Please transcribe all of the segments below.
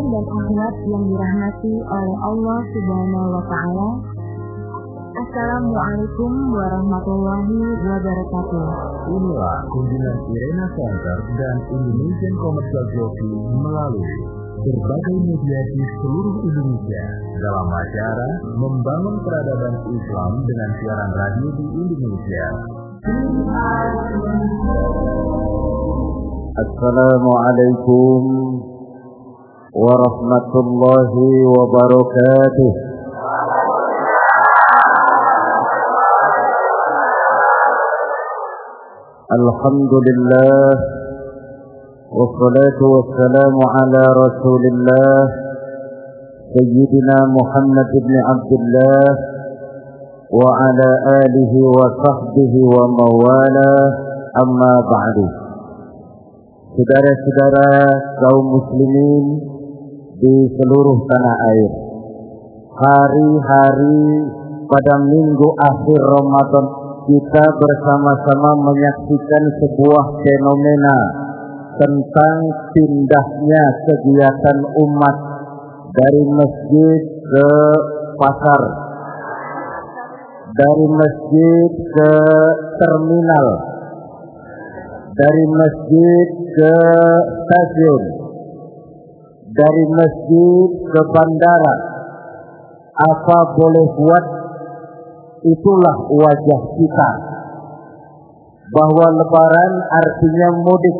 dan akhirat yang dirahmati oleh Allah Subhanahu wa taala. Assalamualaikum warahmatullahi wabarakatuh. Inilah kunjungan Irena Center dan Indonesian Commercial Jockey melalui berbagai media di seluruh Indonesia dalam acara membangun peradaban Islam dengan siaran radio di Indonesia. Assalamualaikum warahmatullahi wabarakatuh. Alhamdulillah والصلاة والسلام على رسول الله سيدنا محمد بن عبد الله وعلى آله وصحبه ومواله أما بعد. Saudara-saudara kaum muslimin di seluruh tanah air. Hari-hari pada minggu akhir Ramadan kita bersama-sama menyaksikan sebuah fenomena tentang pindahnya kegiatan umat dari masjid ke pasar, dari masjid ke terminal, dari masjid ke stasiun, dari masjid ke bandara. Apa boleh buat, itulah wajah kita. Bahwa lebaran artinya mudik,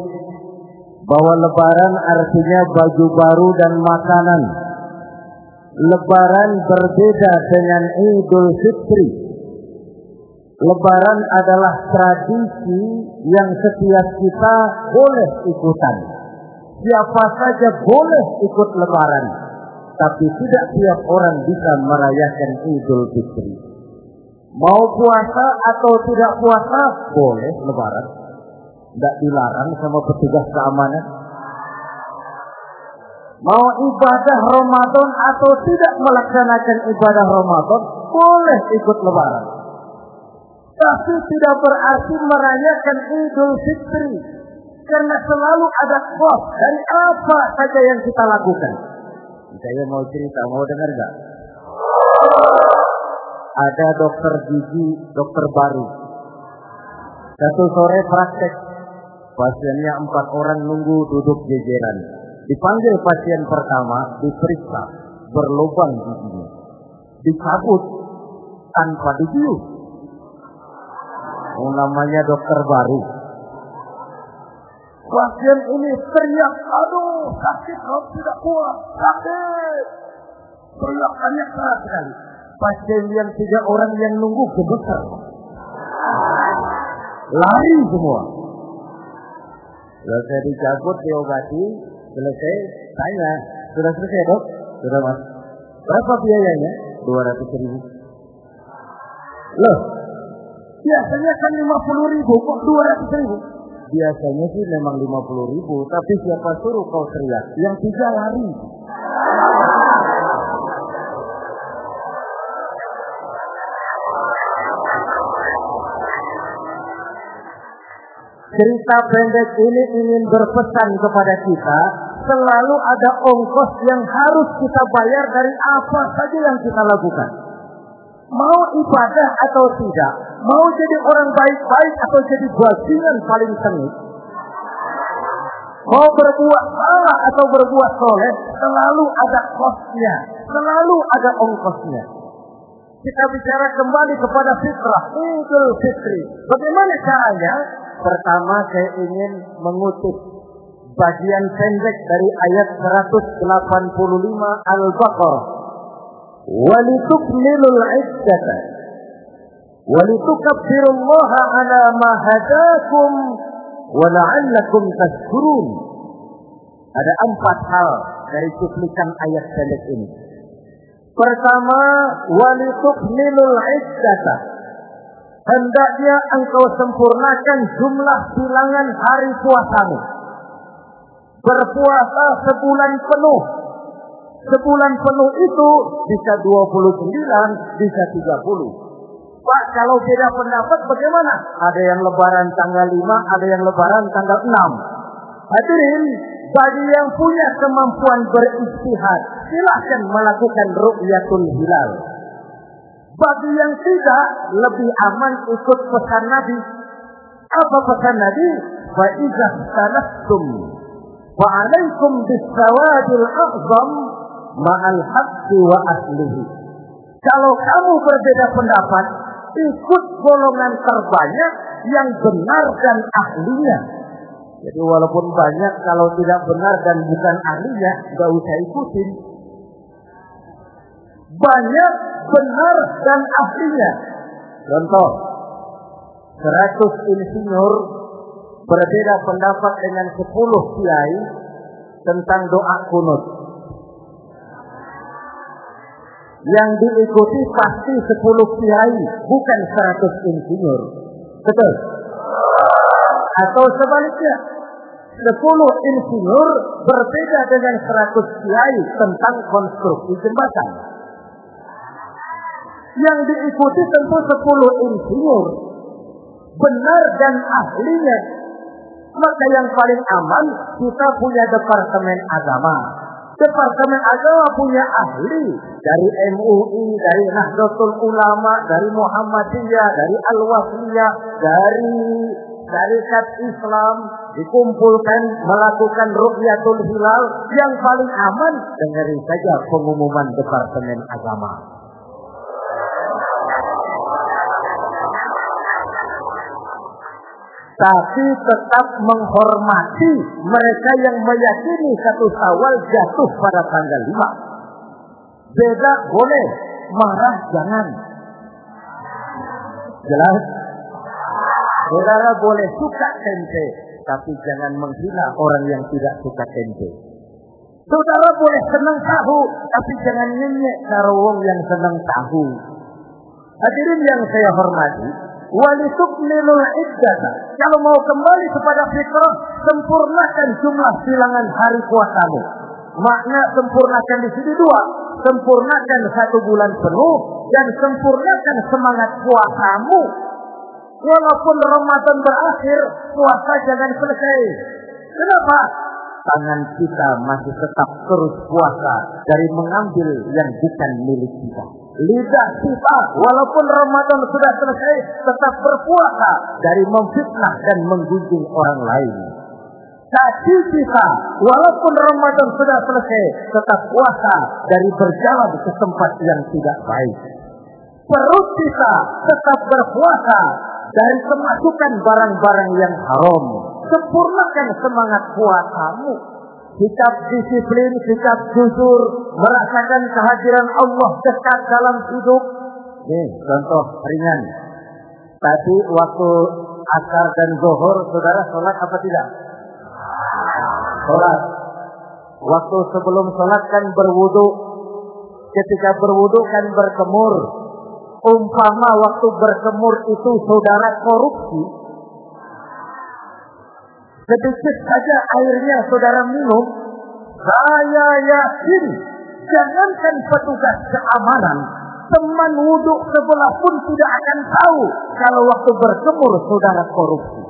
bahwa lebaran artinya baju baru dan makanan. Lebaran berbeda dengan Idul Fitri. Lebaran adalah tradisi yang setiap kita boleh ikutan. Siapa saja boleh ikut lebaran. Tapi tidak tiap orang bisa merayakan Idul Fitri. Mau puasa atau tidak puasa, boleh lebaran. Tidak dilarang sama petugas keamanan. Mau ibadah Ramadan atau tidak melaksanakan ibadah Ramadan, boleh ikut lebaran. Tapi tidak berarti merayakan Idul Fitri. Karena selalu ada kos dari apa saja yang kita lakukan. Saya mau cerita, mau dengar gak? Ada dokter gigi, dokter baru. Satu sore praktek Pasiennya empat orang nunggu duduk jejeran. Dipanggil pasien pertama, diperiksa, berlubang giginya. Dicabut tanpa dibius. Oh, namanya dokter baru. Pasien ini teriak, aduh sakit kalau tidak kuat, sakit. Teriakannya keras sekali. Pasien yang tiga orang yang nunggu gemeter. Lari semua. Selesai dicabut, diobati, selesai, tanya, sudah selesai dok? Sudah mas. Berapa biayanya? 200 ribu. Loh, biasanya kan 50 ribu, kok 200 ribu? Biasanya sih memang 50 ribu, tapi siapa suruh kau teriak? Yang tiga lari. Cerita pendek ini ingin berpesan kepada kita, selalu ada ongkos yang harus kita bayar dari apa saja yang kita lakukan. Mau ibadah atau tidak, mau jadi orang baik-baik atau jadi bajingan paling sengit, mau berbuat salah atau berbuat soleh, selalu ada kosnya, selalu ada ongkosnya. Kita bicara kembali kepada fitrah, Idul Fitri. Bagaimana caranya? Pertama saya ingin mengutip bagian pendek dari ayat 185 Al-Baqarah. Walitukmilul iddata walitukabbirullaha ala ma hadakum wa la'allakum. Ada empat hal dari cuplikan ayat pendek ini. Pertama, walitukmilul iddata hendaknya engkau sempurnakan jumlah bilangan hari puasamu. Berpuasa sebulan penuh. Sebulan penuh itu bisa 29, bisa 30. Pak, kalau beda pendapat bagaimana? Ada yang lebaran tanggal 5, ada yang lebaran tanggal 6. Hadirin, bagi yang punya kemampuan beristihad, silahkan melakukan rukyatul hilal. Bagi yang tidak, lebih aman ikut pesan Nabi. Apa pesan Nabi? Fa'izah tanastum. Wa'alaikum bisawadil a'zam ma'al haqqi wa aslihi. Kalau kamu berbeda pendapat, ikut golongan terbanyak yang benar dan ahlinya. Jadi walaupun banyak kalau tidak benar dan bukan ahlinya, nggak usah ikutin. Banyak benar dan ahlinya. Contoh, 100 insinyur berbeda pendapat dengan 10 kiai tentang doa kunut. Yang diikuti pasti 10 kiai, bukan 100 insinyur. Betul? Atau sebaliknya, 10 insinyur berbeda dengan 100 kiai tentang konstruksi jembatan. Yang diikuti tentu 10 insinyur. Benar dan ahlinya. Maka yang paling aman kita punya departemen agama. Departemen agama punya ahli dari MUI, dari Nahdlatul Ulama, dari Muhammadiyah, dari Al-Wasliyah, dari syarikat Islam dikumpulkan melakukan rukyatul hilal yang paling aman dengerin saja pengumuman Departemen Agama. Tapi tetap menghormati mereka yang meyakini satu sawal jatuh pada tanggal lima. Beda boleh, marah jangan. Jelas? Saudara boleh suka tempe, tapi jangan menghina orang yang tidak suka tempe. Saudara boleh senang tahu, tapi jangan nyenyek karawong yang senang tahu. Hadirin yang saya hormati, walitukmilul iddah. Kalau mau kembali kepada fitrah, sempurnakan jumlah bilangan hari puasamu. Makna sempurnakan di sini dua. Sempurnakan satu bulan penuh dan sempurnakan semangat puasamu. Walaupun Ramadan berakhir, puasa jangan selesai. Kenapa? Tangan kita masih tetap terus puasa dari mengambil yang bukan milik kita lidah kita walaupun Ramadan sudah selesai tetap berpuasa dari memfitnah dan menggunjing orang lain. Kaki kita walaupun Ramadan sudah selesai tetap puasa dari berjalan ke tempat yang tidak baik. Perut kita tetap berpuasa dari kemasukan barang-barang yang haram. Sempurnakan semangat puasamu sikap disiplin, sikap jujur, merasakan kehadiran Allah dekat dalam hidup. Nih, contoh ringan. Tadi waktu asar dan zuhur, saudara sholat apa tidak? Sholat. Waktu sebelum sholat kan berwudu. Ketika berwudu kan berkemur. Umpama waktu berkemur itu saudara korupsi, sedikit saja airnya saudara minum, saya yakin jangankan petugas keamanan, teman wudhu sebelah pun tidak akan tahu kalau waktu berkemur saudara korupsi.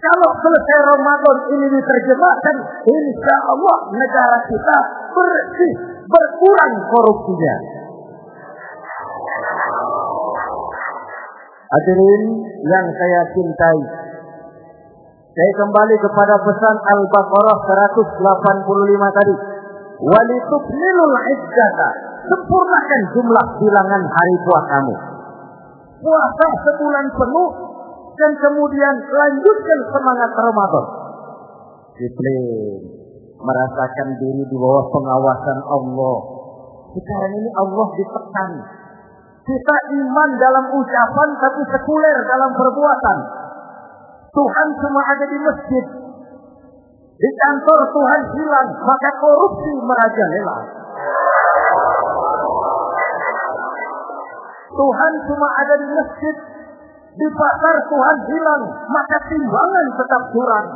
Kalau selesai Ramadan ini diterjemahkan, insya Allah negara kita bersih, berkurang korupsinya. Hadirin yang saya cintai, saya kembali kepada pesan Al-Baqarah 185 tadi. Walitukmilul iddata. Sempurnakan jumlah bilangan hari puasamu. Puasa sebulan penuh dan kemudian lanjutkan semangat Ramadan. Disiplin, merasakan diri di bawah pengawasan Allah. Sekarang ini Allah ditekan. Kita iman dalam ucapan tapi sekuler dalam perbuatan. Tuhan cuma ada di masjid. Di kantor Tuhan hilang, maka korupsi merajalela. Tuhan cuma ada di masjid. Di pasar Tuhan hilang, maka timbangan tetap kurang.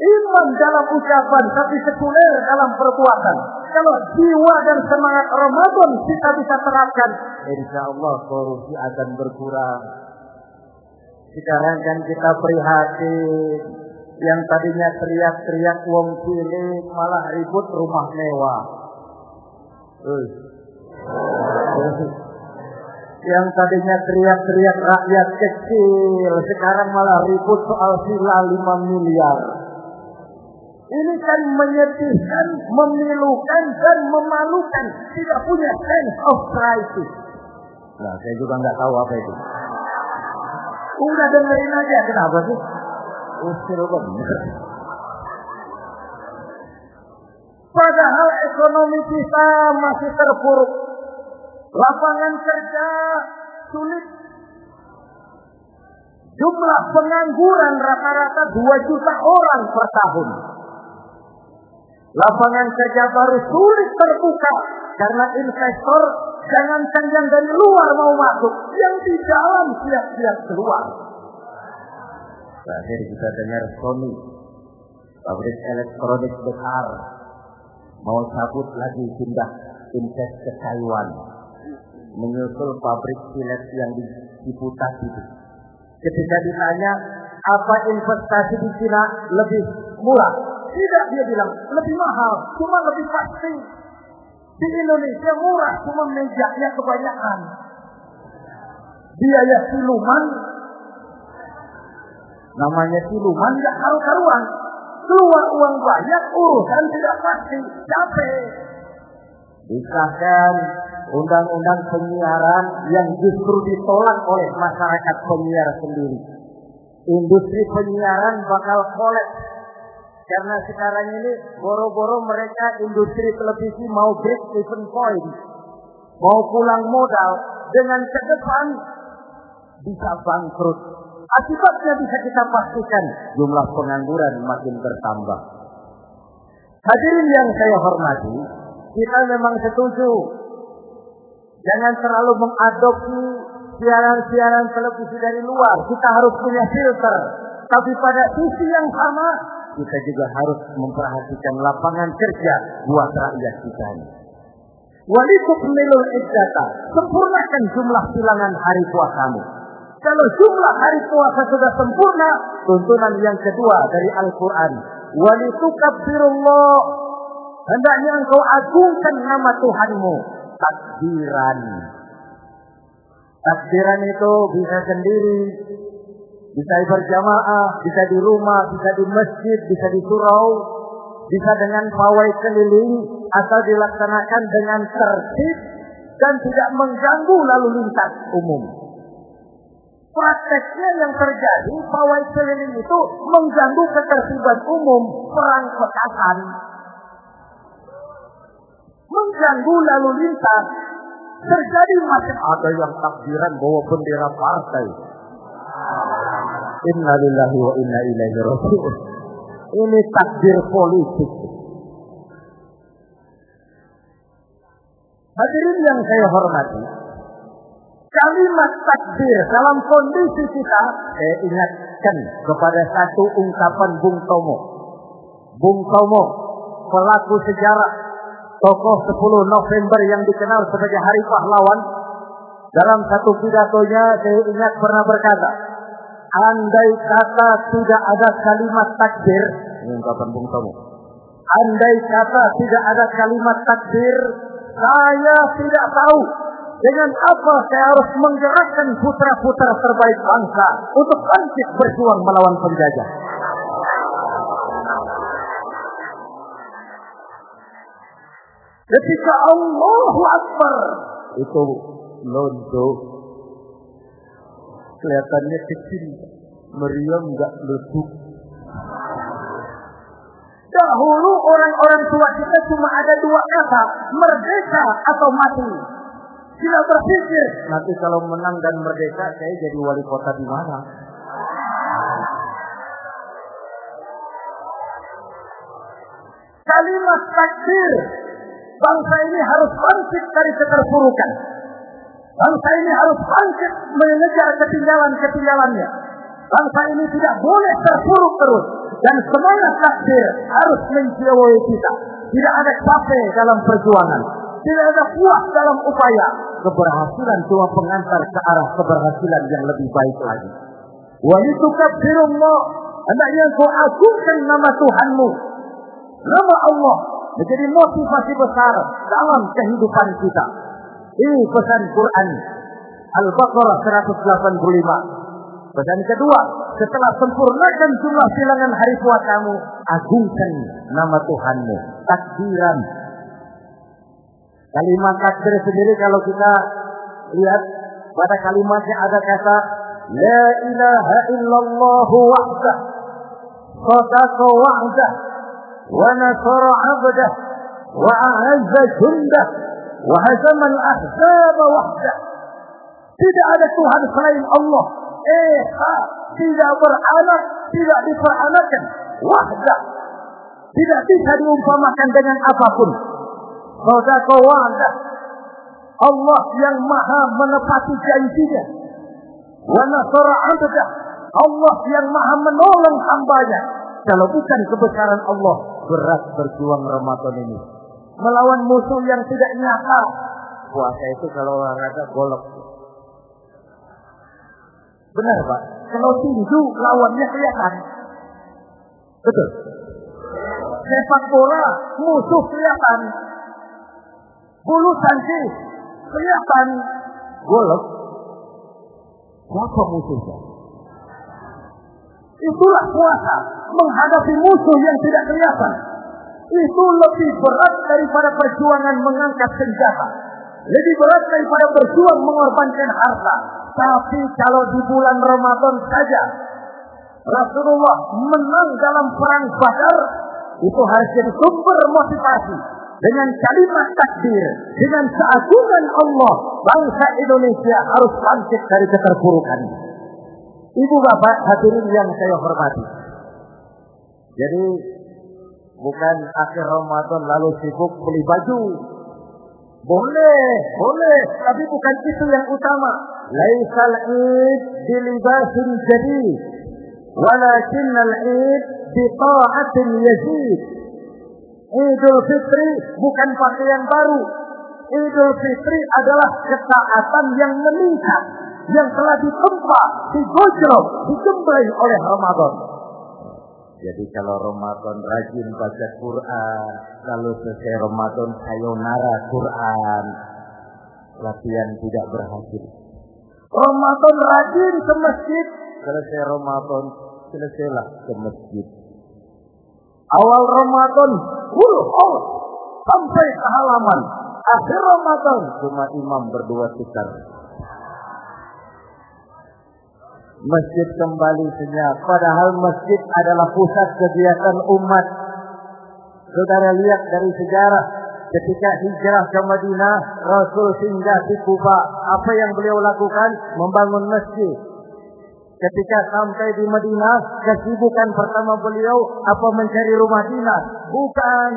Iman dalam ucapan, tapi sekuler dalam perbuatan. Kalau jiwa dan semangat Ramadan kita bisa terapkan, insya Allah korupsi akan berkurang. Sekarang kan kita prihatin. Yang tadinya teriak-teriak uang cilik malah ribut rumah mewah. Uh. Yang tadinya teriak-teriak rakyat kecil, sekarang malah ribut soal sila 5 miliar. Ini kan menyedihkan, memilukan, dan memalukan. Tidak punya sense of crisis. Nah, saya juga nggak tahu apa itu. Udah dengerin aja, kenapa sih? Usil bener. Padahal ekonomi kita masih terpuruk. Lapangan kerja sulit. Jumlah pengangguran rata-rata 2 juta orang per tahun. Lapangan kerja baru sulit terbuka karena investor jangan jangan dari luar mau masuk, yang di dalam siap-siap keluar. Terakhir kita dengar Sony, pabrik elektronik besar, mau cabut lagi pindah invest ke Taiwan, menyusul pabrik silet yang di Ciputat itu. Ketika ditanya, apa investasi di Cina lebih murah? Tidak, dia bilang, lebih mahal, cuma lebih pasti. Di Indonesia murah, cuma mejanya kebanyakan. Biaya siluman, namanya siluman nggak karu-karuan. Keluar uang banyak, urusan tidak pasti, capek. Disahkan undang-undang penyiaran yang justru ditolak oleh masyarakat penyiar sendiri. Industri penyiaran bakal kolaps karena sekarang ini boro-boro mereka industri televisi mau break even point. Mau pulang modal dengan ke depan bisa bangkrut. Akibatnya bisa kita pastikan jumlah pengangguran makin bertambah. Hadirin yang saya hormati, kita memang setuju. Jangan terlalu mengadopsi siaran-siaran televisi dari luar. Kita harus punya filter. Tapi pada sisi yang sama, kita juga harus memperhatikan lapangan kerja buat rakyat kita ini. Walitukmilul iddata. Sempurnakan jumlah bilangan hari puasamu. Kalau jumlah hari puasa sudah sempurna, tuntunan yang kedua dari Al-Quran. Walitukabbirullah. Hendaknya engkau agungkan nama Tuhanmu. Takbiran. Takbiran itu bisa sendiri, bisa berjamaah, bisa di rumah, bisa di masjid, bisa di surau, bisa dengan pawai keliling, asal dilaksanakan dengan tertib dan tidak mengganggu lalu lintas umum. Prakteknya yang terjadi, pawai keliling itu mengganggu ketertiban umum, perang petasan. Mengganggu lalu lintas. Terjadi macam ada yang takbiran bawa bendera partai Inna lillahi wa inna ilaihi raji'un. Ini takdir politik. Hadirin yang saya hormati, kalimat takdir dalam kondisi kita, saya ingatkan kepada satu ungkapan Bung Tomo. Bung Tomo, pelaku sejarah, tokoh 10 November yang dikenal sebagai Hari Pahlawan, dalam satu pidatonya saya ingat pernah berkata, Andai kata tidak ada kalimat takbir, ini ungkapan Bung Tomo. Andai kata tidak ada kalimat takbir, saya tidak tahu dengan apa saya harus menggerakkan putra-putra terbaik bangsa untuk bangkit berjuang melawan penjajah. Ketika Allahu Akbar itu londo kelihatannya kecil, meriam nggak leduk. Dahulu orang-orang tua kita cuma ada dua kata, merdeka atau mati. Tidak berpikir, nanti kalau menang dan merdeka saya jadi wali kota di mana? Kalimat takdir, bangsa ini harus bangkit dari keterpurukan. Bangsa ini harus bangkit mengejar ketinggalan-ketinggalannya. Bangsa ini tidak boleh terpuruk terus. Dan semangat takdir harus menjiwai kita. Tidak ada capek dalam perjuangan. Tidak ada puas dalam upaya. Keberhasilan cuma pengantar ke arah keberhasilan yang lebih baik lagi. Walitukabbirullah. Hendaknya kau agungkan nama Tuhanmu. Nama Allah menjadi motivasi besar dalam kehidupan kita. Ini pesan Quran Al-Baqarah 185. Pesan kedua, setelah sempurnakan jumlah silangan hari puasamu, agungkan nama Tuhanmu. Takbiran. Kalimat takbir sendiri kalau kita lihat pada kalimatnya ada kata La ilaha illallah wahdah Sadaqa wahdah Wa nasara abdah Wa a'azza jundah Wa hazamal ahzab wahdah Tidak ada Tuhan selain Allah Esa Tidak beranak Tidak diperanakan Wahdah Tidak bisa diumpamakan dengan apa pun Sadaqa wahdah Allah yang maha menepati janjinya. Wa nasara abdah. Allah yang maha menolong hambanya. Kalau bukan kebesaran Allah, berat berjuang Ramadan ini. Melawan musuh yang tidak nyata. Puasa itu kalau olahraga golok. Benar Pak? Kalau tinju lawannya kelihatan. Betul. Sepak bola musuh kelihatan. Bulu tangkis kelihatan golok. Siapa musuhnya? Itulah puasa menghadapi musuh yang tidak kelihatan. Itu lebih berat daripada perjuangan mengangkat senjata. Lebih berat daripada berjuang mengorbankan harta. Tapi kalau di bulan Ramadan saja Rasulullah menang dalam perang Badar itu jadi sumber motivasi dengan kalimat takbir, dengan keagungan Allah, bangsa Indonesia harus bangkit dari keterpurukan. Ibu bapak hadirin yang saya hormati. Jadi bukan akhir Ramadan lalu sibuk beli baju. Boleh, boleh, tapi bukan itu yang utama. Laisal id bilibasin jadi, walakin al-id bita'atin yazid. Idul Fitri bukan pakaian baru. Idul Fitri adalah ketaatan yang meningkat. Yang telah ditempa, digojol, digembleng oleh Ramadan. Jadi kalau Ramadan rajin baca Quran, lalu selesai Ramadan sayonara Quran, latihan tidak berhasil. Ramadan rajin ke masjid, selesai Ramadan selesailah ke masjid. Awal Ramadan full house sampai ke halaman. Akhir Ramadan cuma imam berdua tikar. Masjid kembali senyap. Padahal masjid adalah pusat kegiatan umat. Saudara lihat dari sejarah. Ketika hijrah ke Madinah, Rasul singgah di Kuba. Apa yang beliau lakukan? Membangun masjid. Ketika sampai di Madinah, kesibukan pertama beliau apa mencari rumah dinas? Bukan.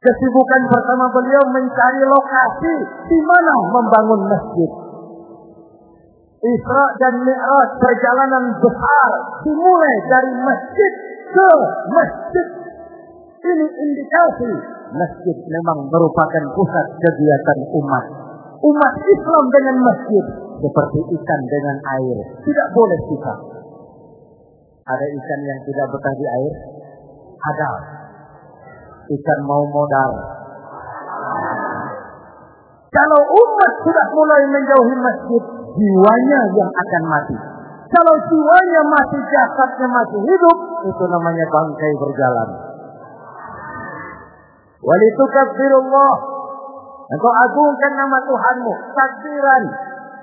Kesibukan pertama beliau mencari lokasi di mana membangun masjid. Isra dan Mi'raj perjalanan besar dimulai dari masjid ke masjid. Ini indikasi masjid memang merupakan pusat kegiatan umat. Umat Islam dengan masjid seperti ikan dengan air. Tidak boleh kita. Ada ikan yang tidak betah di air? Ada. Ikan mau modal. Kalau umat sudah mulai menjauhi masjid, jiwanya yang akan mati. Kalau jiwanya mati, jasadnya masih hidup, itu namanya bangkai berjalan. Walitukabbirullah. Engkau agungkan nama Tuhanmu. Takbiran.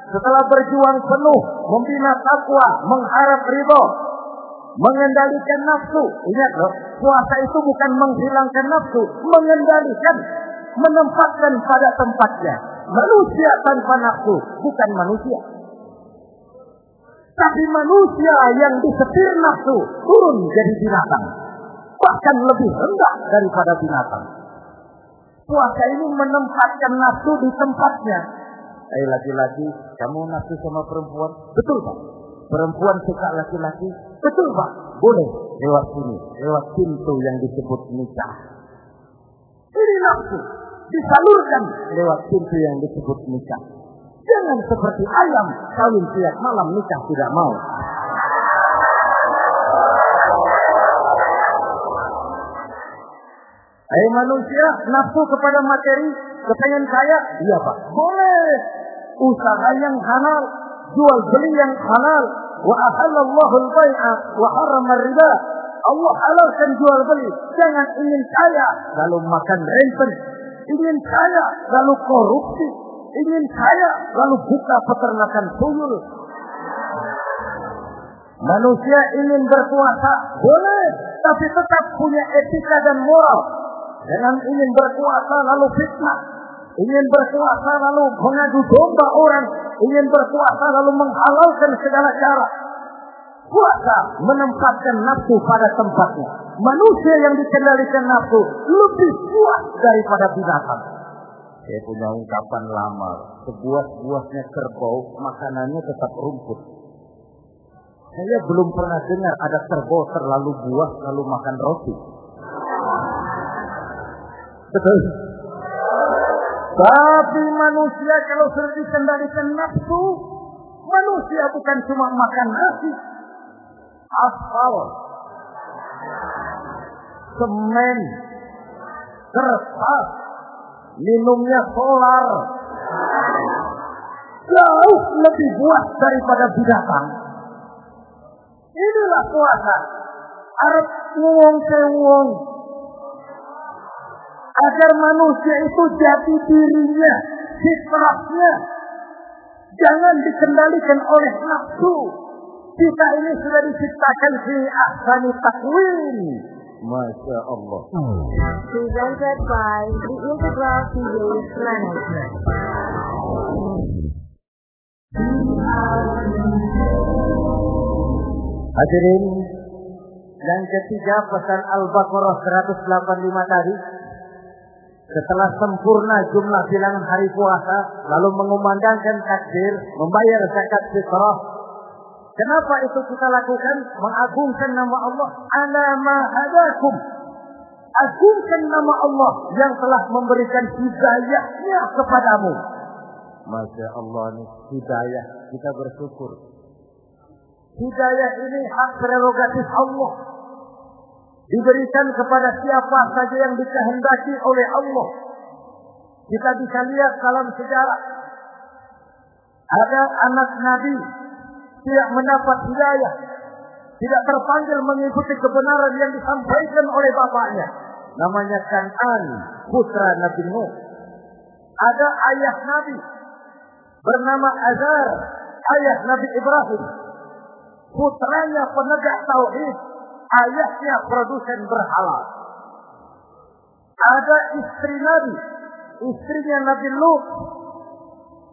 Setelah berjuang penuh, membina takwa, mengharap ridho, mengendalikan nafsu. Ingat loh, puasa itu bukan menghilangkan nafsu, mengendalikan, menempatkan pada tempatnya. Manusia tanpa nafsu bukan manusia. Tapi manusia yang disetir nafsu turun jadi binatang. Bahkan lebih rendah daripada binatang. Puasa ini menempatkan nafsu di tempatnya. Eh laki-laki, kamu nafsu sama perempuan? Betul Pak. Perempuan suka laki-laki? Betul Pak. Boleh lewat sini, lewat pintu yang disebut nikah. Ini nafsu disalurkan lewat pintu yang disebut nikah. Jangan seperti ayam kawin tiap malam nikah tidak mau. Hai manusia, nafsu kepada materi, kepengen kaya, iya pak. Boleh. Usaha yang halal, jual beli yang halal. Wa ahallallahu al-bai'a wa haram riba Allah halalkan jual beli. Jangan ingin kaya, lalu makan rentan, Ingin kaya lalu korupsi. Ingin kaya lalu buka peternakan tuyul. Manusia ingin berkuasa, boleh, tapi tetap punya etika dan moral. Jangan ingin berkuasa lalu fitnah. Ingin berkuasa lalu mengadu domba orang. Ingin berkuasa lalu menghalalkan segala cara. Kuasa menempatkan nafsu pada tempatnya. Manusia yang dikendalikan nafsu lebih kuat daripada binatang. Saya punya ungkapan lama. Sebuah-buahnya kerbau, makanannya tetap rumput. Saya belum pernah dengar ada kerbau terlalu buah lalu makan roti. Betul. Tapi manusia kalau sudah dikendalikan nafsu, manusia bukan cuma makan nasi, aspal, semen, kertas, minumnya solar, jauh lebih buat daripada binatang. Inilah puasa. Arab wong wong agar manusia itu jati dirinya, fitrahnya, jangan dikendalikan oleh nafsu. Kita ini sudah diciptakan di ahsani takwin. Masya Allah. Presented by the Integral Planet. Hadirin, yang ketiga pesan Al-Baqarah 185 tadi setelah sempurna jumlah bilangan hari puasa, lalu mengumandangkan takbir, membayar zakat fitrah. Kenapa itu kita lakukan? Mengagungkan nama Allah. Ala ma hadakum. Agungkan nama Allah yang telah memberikan hidayahnya kepadamu. Masya Allah ini hidayah. Kita bersyukur. Hidayah ini hak prerogatif Allah diberikan kepada siapa saja yang dikehendaki oleh Allah. Kita bisa lihat dalam sejarah. Ada anak Nabi tidak mendapat hidayah. Tidak terpanggil mengikuti kebenaran yang disampaikan oleh bapaknya. Namanya Kan'an, putra Nabi Nuh. Ada ayah Nabi bernama Azar, ayah Nabi Ibrahim. Putranya penegak tauhid, ayahnya produsen berhala. Ada istri Nabi, istrinya Nabi Lut,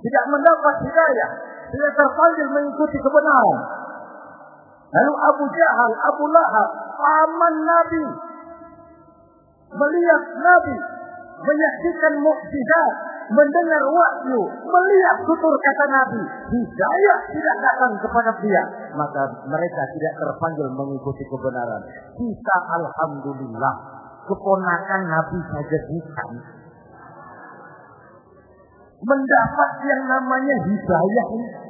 tidak mendapat hidayah, tidak terpanggil mengikuti kebenaran. Lalu Abu Jahal, Abu Lahab, paman Nabi, melihat Nabi, menyaksikan mukjizat, mendengar wahyu, melihat tutur kata Nabi, hidayah tidak datang kepada dia, maka mereka tidak terpanggil mengikuti kebenaran. Kita alhamdulillah keponakan Nabi saja bukan mendapat yang namanya hidayah ini.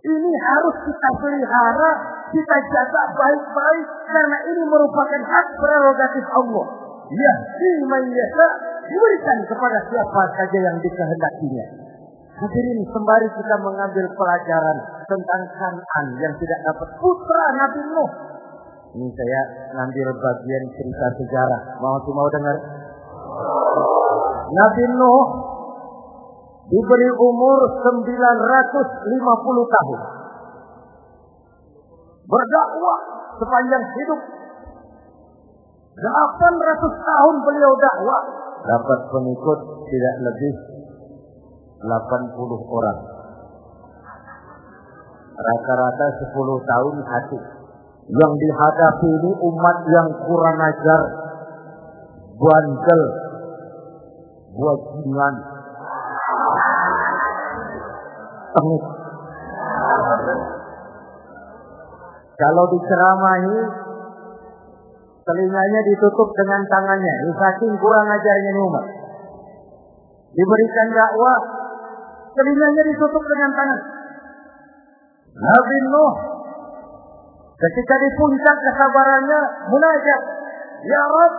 Ini harus kita pelihara, kita jaga baik-baik karena ini merupakan hak prerogatif Allah. Ya, man yasa diberikan kepada siapa saja yang dikehendakinya. Hadirin sembari kita mengambil pelajaran tentang Kanan yang tidak dapat putra Nabi Nuh. Ini saya ngambil bagian cerita sejarah. Mau mau dengar? Nabi Nuh diberi umur 950 tahun. Berdakwah sepanjang hidup. 800 tahun beliau dakwah. Dapat pengikut tidak lebih 80 orang. Rata-rata 10 tahun satu. Yang dihadapi ini umat yang kurang ajar, bandel, bajingan, tengik. Kalau diceramahi, telinganya ditutup dengan tangannya. Ini saking kurang ajarnya umat. Diberikan dakwah, telinganya ditutup dengan tangan. Nabi Nuh ketika di puncak kesabarannya munajat, Ya Rab,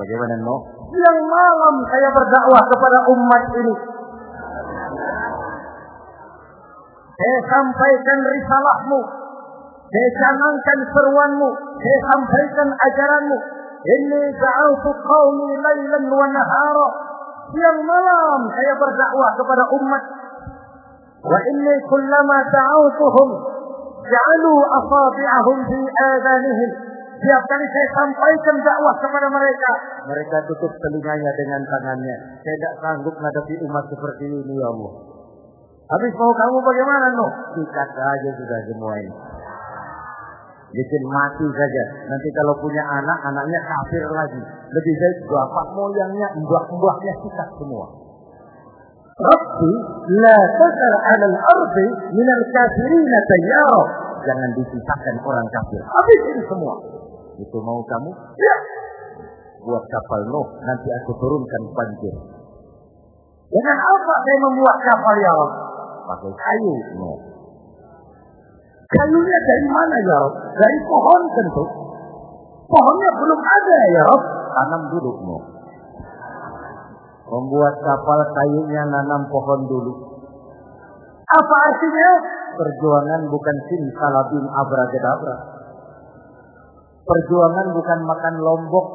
Bagaimana no? Siang malam saya berdakwah kepada umat ini. Saya sampaikan risalahmu. Saya canangkan seruanmu. Saya sampaikan ajaranmu. Ini ja'altu qawmi laylan wa nahara. Siang malam saya berdakwah kepada umat. Wa inni kullama da'autuhum ja'alu asabi'ahum fi adanihim. Setiap kali saya sampaikan dakwah kepada mereka, mereka tutup telinganya dengan tangannya. Saya tidak sanggup menghadapi umat seperti ini, ya Allah. Habis mau kamu bagaimana, no? Sikat saja sudah semua ini. Bikin mati saja. Nanti kalau punya anak, anaknya kafir lagi. Lebih baik bapak moyangnya, mbak-mbaknya sikat semua. Rabbi la tasar ala al-ardi minal kafirina tayyara. Jangan disisahkan orang kafir. Habis ini semua. Itu mau kamu? Ya. Buat kapal Nuh, nanti aku turunkan banjir. Dengan apa saya membuat kapal ya Rob? Pakai kayu. No. Kayunya dari mana ya Rob? Dari pohon tentu. Pohonnya belum ada ya Rob. Tanam dulu. No. Membuat kapal kayunya nanam pohon dulu. Apa artinya? Perjuangan bukan simsalabim abracadabra. Perjuangan bukan makan lombok,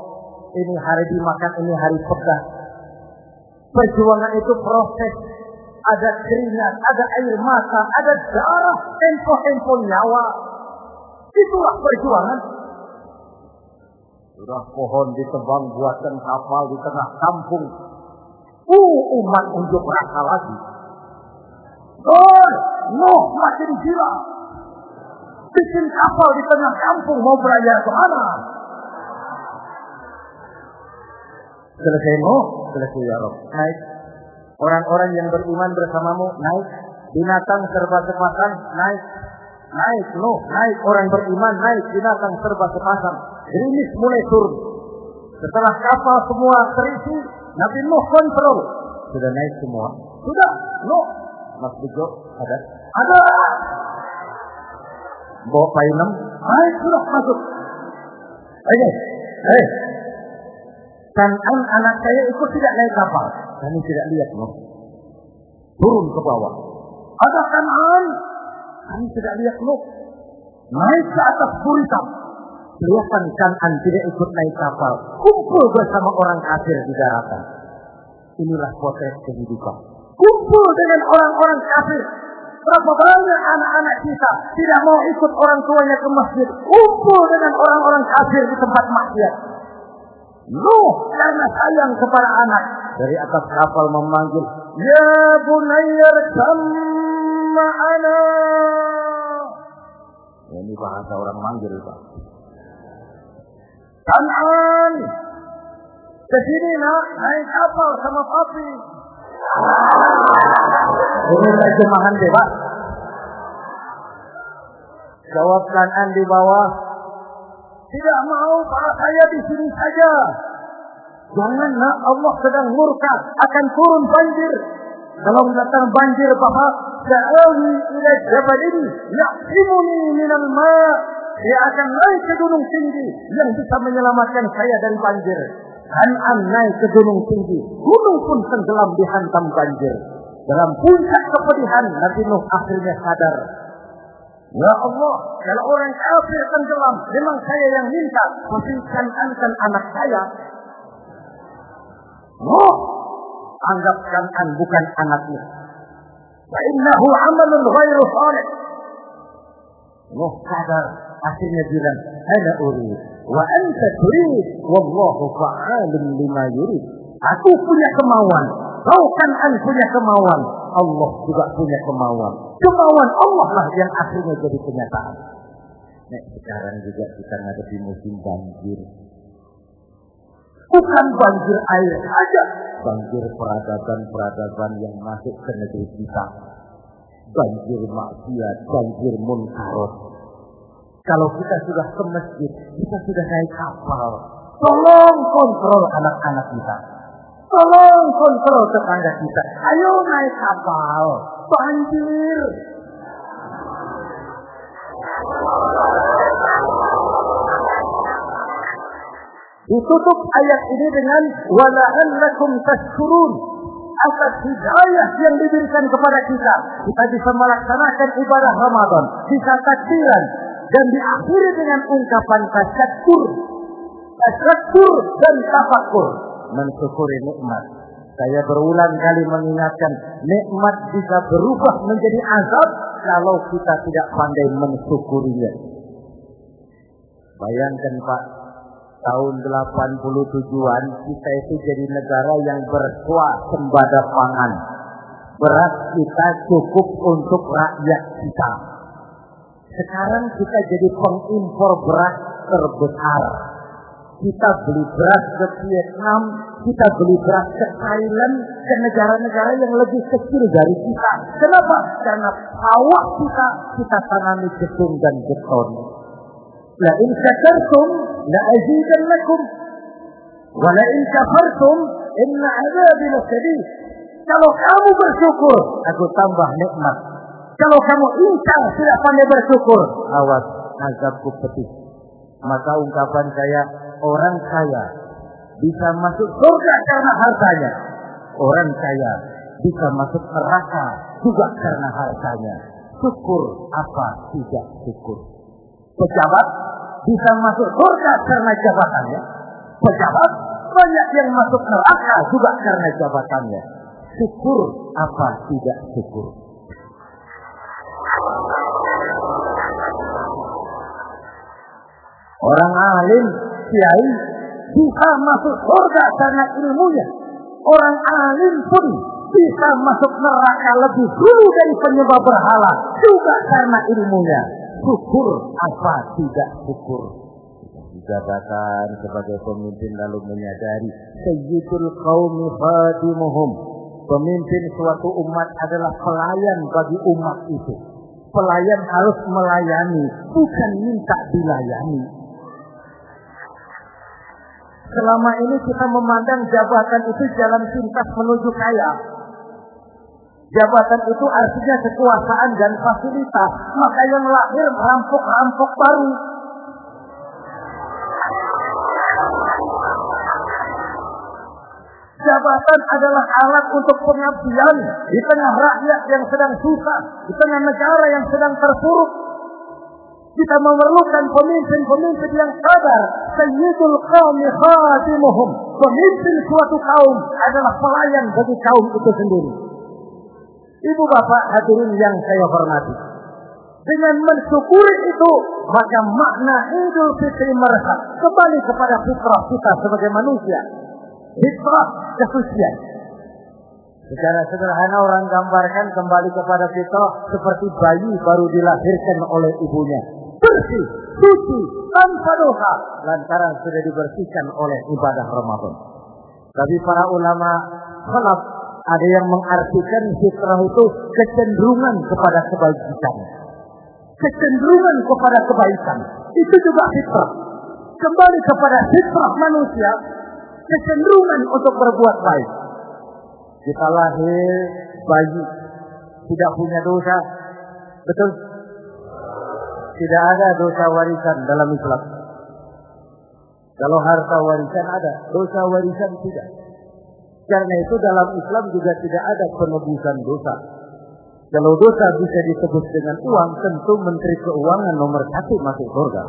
ini hari dimakan, ini hari pegang. Perjuangan itu proses. Ada keringat, ada air mata, ada darah, tempo-tempo nyawa. Itulah perjuangan. Sudah pohon ditebang buatan kapal di tengah kampung. Uh, umat unjuk rasa lagi. Oh, no, makin gila bikin kapal di tengah kampung mau berlayar ke mana? Selesai mau, selesai ya Rob. Naik. Orang-orang yang beriman bersamamu, naik. Binatang serba sepasang, naik. Naik, no, naik. Orang beriman, naik. Binatang serba sepasang. Gerimis mulai turun. Setelah kapal semua terisi, Nabi Nuh kontrol. Sudah naik semua. Sudah, no. Mas Bejo, ada? Ada. Bawa painem, ayo sudah masuk. Oke, eh. Kanan anak saya ikut tidak naik kapal. Kami tidak lihat loh. Turun ke bawah. Ada kanan. Kami tidak lihat loh. Naik ke atas buritam. Kelihatan kanan tidak ikut naik kapal. Kumpul bersama orang kafir di daratan. Inilah potret kehidupan. Kumpul dengan orang-orang kafir Berapa banyak anak-anak kita tidak mau ikut orang tuanya ke masjid. Kumpul dengan orang-orang kafir di tempat maksiat. Nuh karena sayang kepada anak. Dari atas kapal memanggil. Ya bunayyar sama anak. Ini bahasa orang manggil Pak. Kanan. Ke sini nak, naik kapal sama papi. Ini terjemahan bebas. Jawab kanan di bawah. Tidak mau Pak saya di sini saja. Jangan nak Allah sedang murka akan turun banjir. Kalau datang banjir Bapak, Ja'awi ila jabal ini ya'simuni minal ma' dia akan naik ke gunung tinggi yang bisa menyelamatkan saya dari banjir. Kanan naik ke gunung tinggi, gunung pun tenggelam dihantam banjir. Dalam puncak kepedihan Nabi Nuh akhirnya sadar. Ya Allah, kalau orang kafir tenggelam, memang saya yang minta, posisikan ankan anak saya. Nuh, anggap kanan bukan anaknya. Wa innahu amalun ghairu salih. Nuh sadar, akhirnya bilang, "Ana urid wa anta turid wallahu fa'alun lima yurid." Aku punya kemauan, kau kan punya kemauan, Allah juga punya kemauan. Kemauan Allah lah yang akhirnya jadi kenyataan. Nek sekarang juga kita ngadepi musim banjir. Bukan banjir air saja, banjir peradaban-peradaban yang masuk ke negeri kita. Banjir maksiat, banjir munkarot, kalau kita sudah ke masjid, kita sudah naik kapal. Tolong kontrol anak-anak kita. Tolong kontrol tetangga kita. Ayo naik kapal. Banjir. Ditutup ayat ini dengan wala'allakum tashkurun atas hidayah yang diberikan kepada kita. Kita bisa melaksanakan ibadah Ramadan, bisa takbiran dan diakhiri dengan ungkapan tasyakur. Tasyakur dan tafakur. Mensyukuri nikmat. Saya berulang kali mengingatkan nikmat bisa berubah menjadi azab kalau kita tidak pandai mensyukurinya. Bayangkan Pak, tahun 87-an kita itu jadi negara yang bersuasembada pangan. Beras kita cukup untuk rakyat kita. Sekarang kita jadi pengimpor beras terbesar. Kita beli beras ke Vietnam, kita beli beras ke Thailand, ke negara-negara yang lebih kecil dari kita. Kenapa? Karena sawah kita, kita tanami gedung dan beton. La in syakartum la in kafartum inna azabi lasadid. Kalau kamu bersyukur, aku tambah nikmat. Kalau kamu ingkar tidak pandai bersyukur, awas azabku pedih. Maka ungkapan saya, orang kaya bisa masuk surga karena hartanya. Orang kaya bisa masuk neraka juga karena hartanya. Syukur apa tidak syukur. Pejabat bisa masuk surga karena jabatannya. Pejabat banyak yang masuk neraka juga karena jabatannya. Syukur apa tidak syukur. Orang alim, kiai bisa masuk surga karena ilmunya. Orang alim pun bisa masuk neraka lebih dulu dari penyebab berhala juga karena ilmunya. Syukur apa tidak syukur. Jabatan sebagai pemimpin lalu menyadari sayyidul qaumi khadimuhum. Pemimpin suatu umat adalah pelayan bagi umat itu. Pelayan harus melayani, bukan minta dilayani. Selama ini kita memandang jabatan itu jalan pintas menuju kaya. Jabatan itu artinya kekuasaan dan fasilitas. Maka yang lahir rampok-rampok baru. Jabatan adalah alat untuk pengabdian di tengah rakyat yang sedang susah, di tengah negara yang sedang terpuruk. Kita memerlukan pemimpin-pemimpin yang sadar. Sayyidul qawmi khatimuhum. Pemimpin suatu kaum adalah pelayan bagi kaum itu sendiri. Ibu bapak hadirin yang saya hormati. Dengan mensyukuri itu, maka makna Idul Fitri meresap kembali kepada fitrah kita sebagai manusia. Fitrah kesucian. Secara sederhana orang gambarkan kembali kepada fitrah seperti bayi baru dilahirkan oleh ibunya. Bersih, suci, tanpa dosa. Lantaran sudah dibersihkan oleh ibadah Ramadan. Tapi para ulama ada yang mengartikan fitrah itu kecenderungan kepada kebaikan. Kecenderungan kepada kebaikan. Itu juga fitrah. Kembali kepada fitrah manusia, kecenderungan untuk berbuat baik. Kita lahir bayi, tidak punya dosa. Betul? Tidak ada dosa warisan dalam Islam. Kalau harta warisan ada, dosa warisan tidak. Karena itu dalam Islam juga tidak ada penebusan dosa. Kalau dosa bisa ditebus dengan uang, tentu Menteri Keuangan nomor satu masuk surga.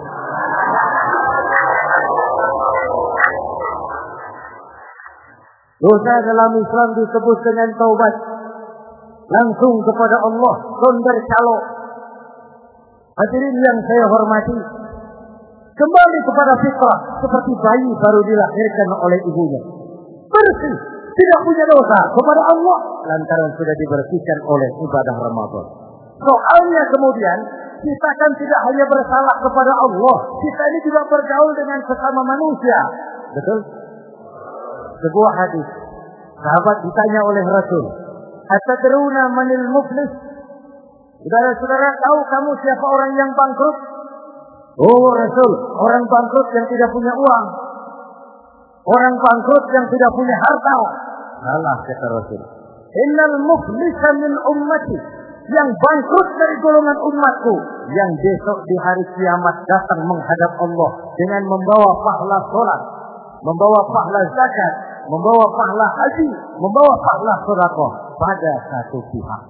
Dosa dalam Islam ditebus dengan taubat. Langsung kepada Allah, sonder calo. Hadirin yang saya hormati, kembali kepada fitrah seperti bayi baru dilahirkan oleh ibunya. Bersih, tidak punya dosa kepada Allah lantaran sudah dibersihkan oleh ibadah Ramadan. Soalnya kemudian kita kan tidak hanya bersalah kepada Allah, kita ini juga bergaul dengan sesama manusia. Betul? Sebuah hadis. Sahabat ditanya oleh Rasul, "Atadruna manil muflis?" Saudara-saudara tahu kamu siapa orang yang bangkrut? Oh Rasul, orang bangkrut yang tidak punya uang. Orang bangkrut yang tidak punya harta. Salah kata Rasul. Innal muflisa min ummati. Yang bangkrut dari golongan umatku. Yang besok di hari kiamat datang menghadap Allah. Dengan membawa pahala sholat. membawa pahala zakat, membawa pahala haji, membawa pahala sedekah pada satu pihak.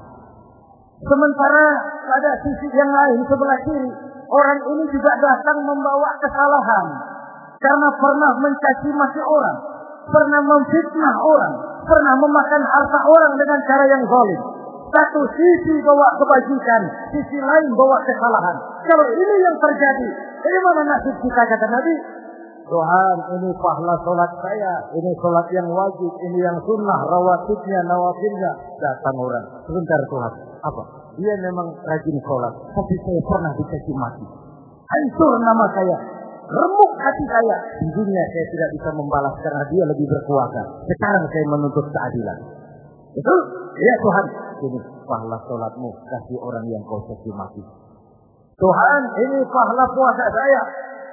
Sementara pada sisi yang lain sebelah kiri, orang ini juga datang membawa kesalahan karena pernah mencaci maki orang, pernah memfitnah orang, pernah memakan harta orang dengan cara yang zalim. Satu sisi bawa kebajikan, sisi lain bawa kesalahan. Kalau ini yang terjadi, bagaimana nasib kita kata Nabi? Tuhan ini pahala sholat saya, ini sholat yang wajib, ini yang sunnah, rawatibnya, nawafilnya. Datang orang, sebentar Tuhan, apa? Dia memang rajin sholat, tapi saya pernah dicaci maki. Hancur nama saya, remuk hati saya. Di dunia saya tidak bisa membalas karena dia lebih berkuasa. Sekarang saya menuntut keadilan. Itu, ya Tuhan, ini pahala sholatmu, kasih orang yang kau caci maki. Tuhan, ini pahala puasa saya,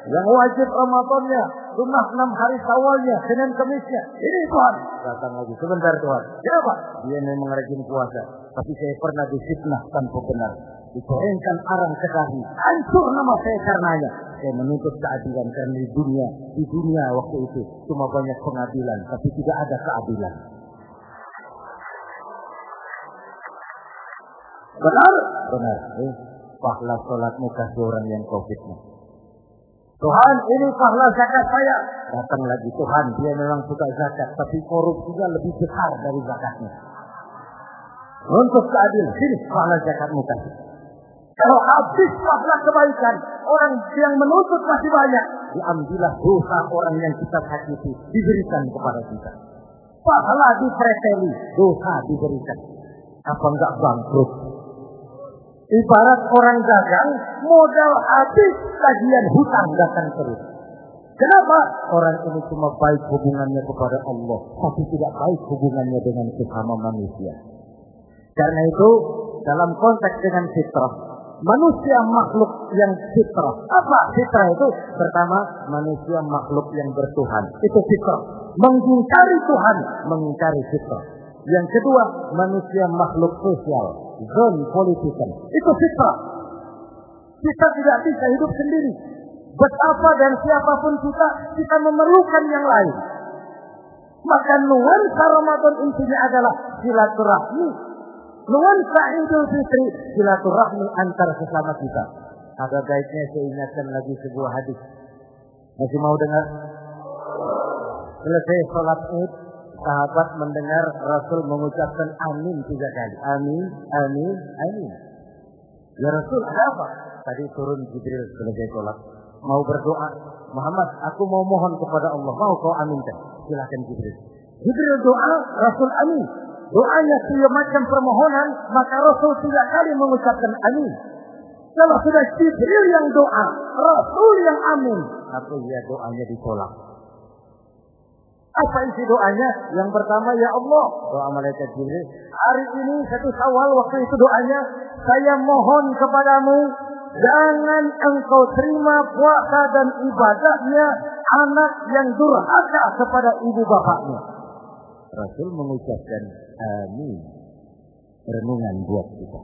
yang wajib Ramadannya, sunnah enam hari sawalnya, Senin Kemisnya. Ini Tuhan. Datang lagi, sebentar Tuhan. Kenapa? Dia memang rajin puasa. Tapi saya pernah disitnah tanpa benar. Dikorengkan arang ke dahi. Hancur nama saya karenanya. Saya menuntut keadilan karena di dunia, di dunia waktu itu cuma banyak pengadilan, tapi tidak ada keadilan. Benar? Benar. Eh, pahala sholatmu kasih orang yang covid -nya. Tuhan ini pahala zakat saya. Datang lagi Tuhan, dia memang suka zakat, tapi korupsinya lebih besar dari zakatnya. Untuk keadilan, sini pahala zakatmu kasih. Kalau habis pahala kebaikan, orang yang menuntut masih banyak, diambillah dosa orang yang kita sakiti, diberikan kepada kita. Pahala dipreteli, dosa diberikan. Apa enggak bangkrut? Ibarat orang dagang, modal habis, tagihan hutang datang terus. Kenapa? Orang ini cuma baik hubungannya kepada Allah, tapi tidak baik hubungannya dengan sesama manusia. Karena itu, dalam konteks dengan fitrah, manusia makhluk yang fitrah. Apa fitrah itu? Pertama, manusia makhluk yang bertuhan. Itu fitrah. Mengingkari Tuhan, mengingkari fitrah. Yang kedua, manusia makhluk sosial zon politikan. Itu fitrah. Kita tidak bisa hidup sendiri. Betapa dan siapa pun kita, kita memerlukan yang lain. Maka nuansa Ramadan intinya adalah silaturahmi. Nuansa Idul Fitri silaturahmi antar sesama kita. Ada baiknya saya ingatkan lagi sebuah hadis. Masih mau dengar? Selesai sholat id, sahabat mendengar Rasul mengucapkan amin tiga kali. Amin, amin, amin. Ya Rasul, apa? Tadi turun Jibril selesai sholat. Mau berdoa. Muhammad, aku mau mohon kepada Allah. Mau kau aminkan? Silakan Jibril. Jibril doa, Rasul amin. Doanya tiga macam permohonan, maka Rasul tiga kali mengucapkan amin. Kalau sudah Jibril yang doa, Rasul yang amin, apa ya doanya ditolak? Apa isi doanya? Yang pertama, ya Allah, doa malaikat Jibril. Hari ini satu sawal waktu itu doanya, saya mohon kepadamu, jangan engkau terima puasa dan ibadahnya anak yang durhaka kepada ibu bapaknya. Rasul mengucapkan amin. Renungan buat kita.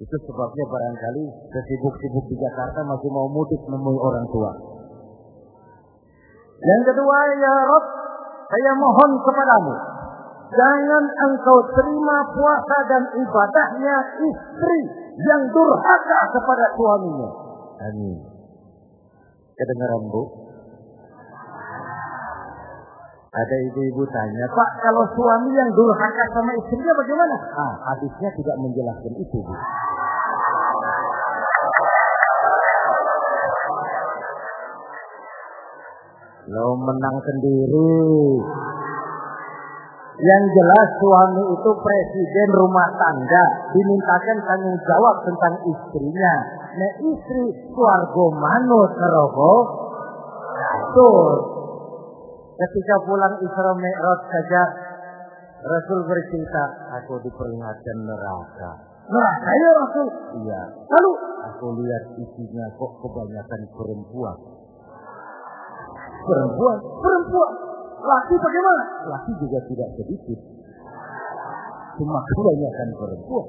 Itu sebabnya barangkali sesibuk-sibuk di Jakarta masih mau mudik menemui orang tua. Yang kedua, ya Rob, saya mohon kepadamu. Jangan engkau terima puasa dan ibadahnya istri yang durhaka kepada suaminya. Amin. Kedengaran bu? Ada ibu-ibu tanya, Pak kalau suami yang durhaka sama istrinya bagaimana? Ah, hadisnya tidak menjelaskan itu bu. Lo menang sendiri. Yang jelas suami itu presiden rumah tangga. Dimintakan tanggung jawab tentang istrinya. Nah istri suargo manut nerogo. Tuh. Ketika pulang Isra Mi'raj saja. Rasul bercerita. Aku diperingatkan neraka. Neraka ya Rasul? Iya. Lalu? Aku lihat isinya kok kebanyakan perempuan perempuan, perempuan. Laki bagaimana? Laki juga tidak sedikit. Cuma kebanyakan perempuan.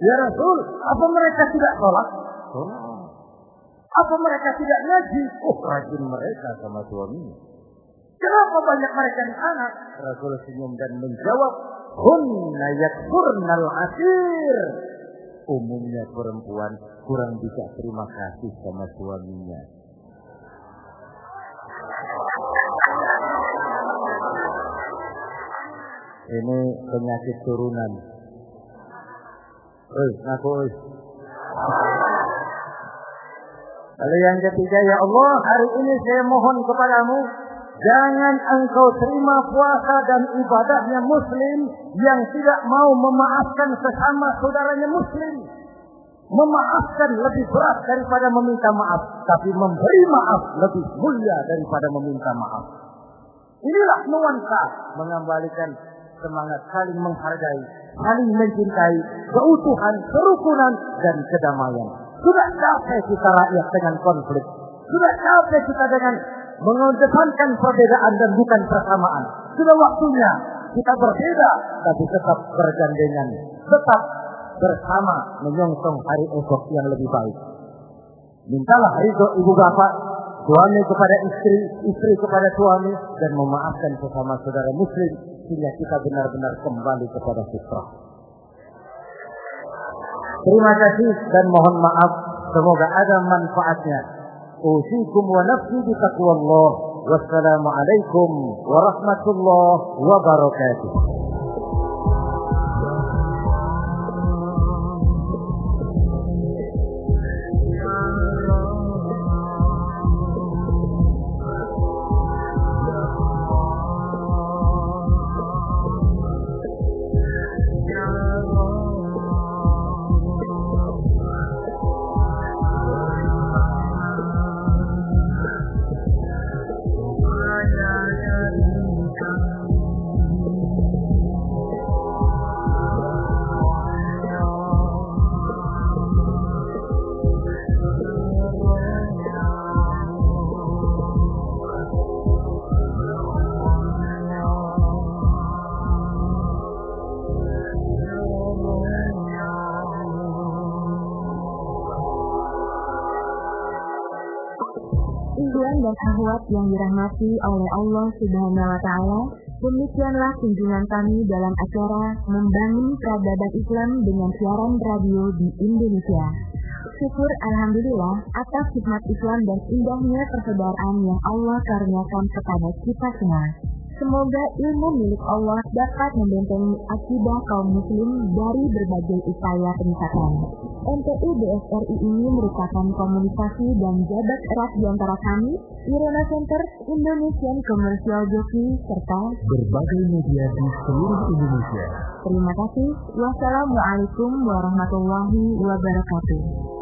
Ya Rasul, apa mereka tidak sholat? Sholat. Apa mereka tidak ngaji? Oh, rajin mereka sama suaminya. Kenapa banyak mereka di sana? Rasul senyum dan menjawab, Hunna yakfurnal asir. Umumnya perempuan kurang bisa terima kasih sama suaminya. Ini penyakit turunan. Eh, ngaku eh. Lalu yang ketiga, ya Allah, hari ini saya mohon kepadamu, jangan engkau terima puasa dan ibadahnya muslim yang tidak mau memaafkan sesama saudaranya muslim. Memaafkan lebih berat daripada meminta maaf. Tapi memberi maaf lebih mulia daripada meminta maaf. Inilah nuansa mengembalikan semangat saling menghargai, saling mencintai, keutuhan, kerukunan, dan kedamaian. Sudah capek kita rakyat dengan konflik. Sudah capek kita dengan mengedepankan perbedaan dan bukan persamaan. Sudah waktunya kita berbeda, tapi tetap bergandengan. Tetap bersama menyongsong hari esok yang lebih baik. Mintalah ridho ibu bapak, suami kepada istri, istri kepada suami, dan memaafkan sesama saudara muslim, sehingga kita benar-benar kembali kepada fitrah. Terima kasih dan mohon maaf. Semoga ada manfaatnya. Usikum wa nafsi bi taqwallah. Wassalamualaikum warahmatullahi wabarakatuh. dan yang dirahmati oleh Allah Subhanahu wa taala, demikianlah kunjungan kami dalam acara Membangun Peradaban Islam dengan siaran radio di Indonesia. Syukur Alhamdulillah atas hikmat Islam dan indahnya persaudaraan yang Allah karuniakan kepada kita semua. Semoga ilmu milik Allah dapat membentengi akidah kaum muslim dari berbagai upaya penyesatan. MTU BSRI ini merupakan komunikasi dan jabat erat di antara kami, Irona Center, Indonesian Commercial Jockey, serta berbagai media di seluruh Indonesia. Terima kasih. Wassalamualaikum warahmatullahi wabarakatuh.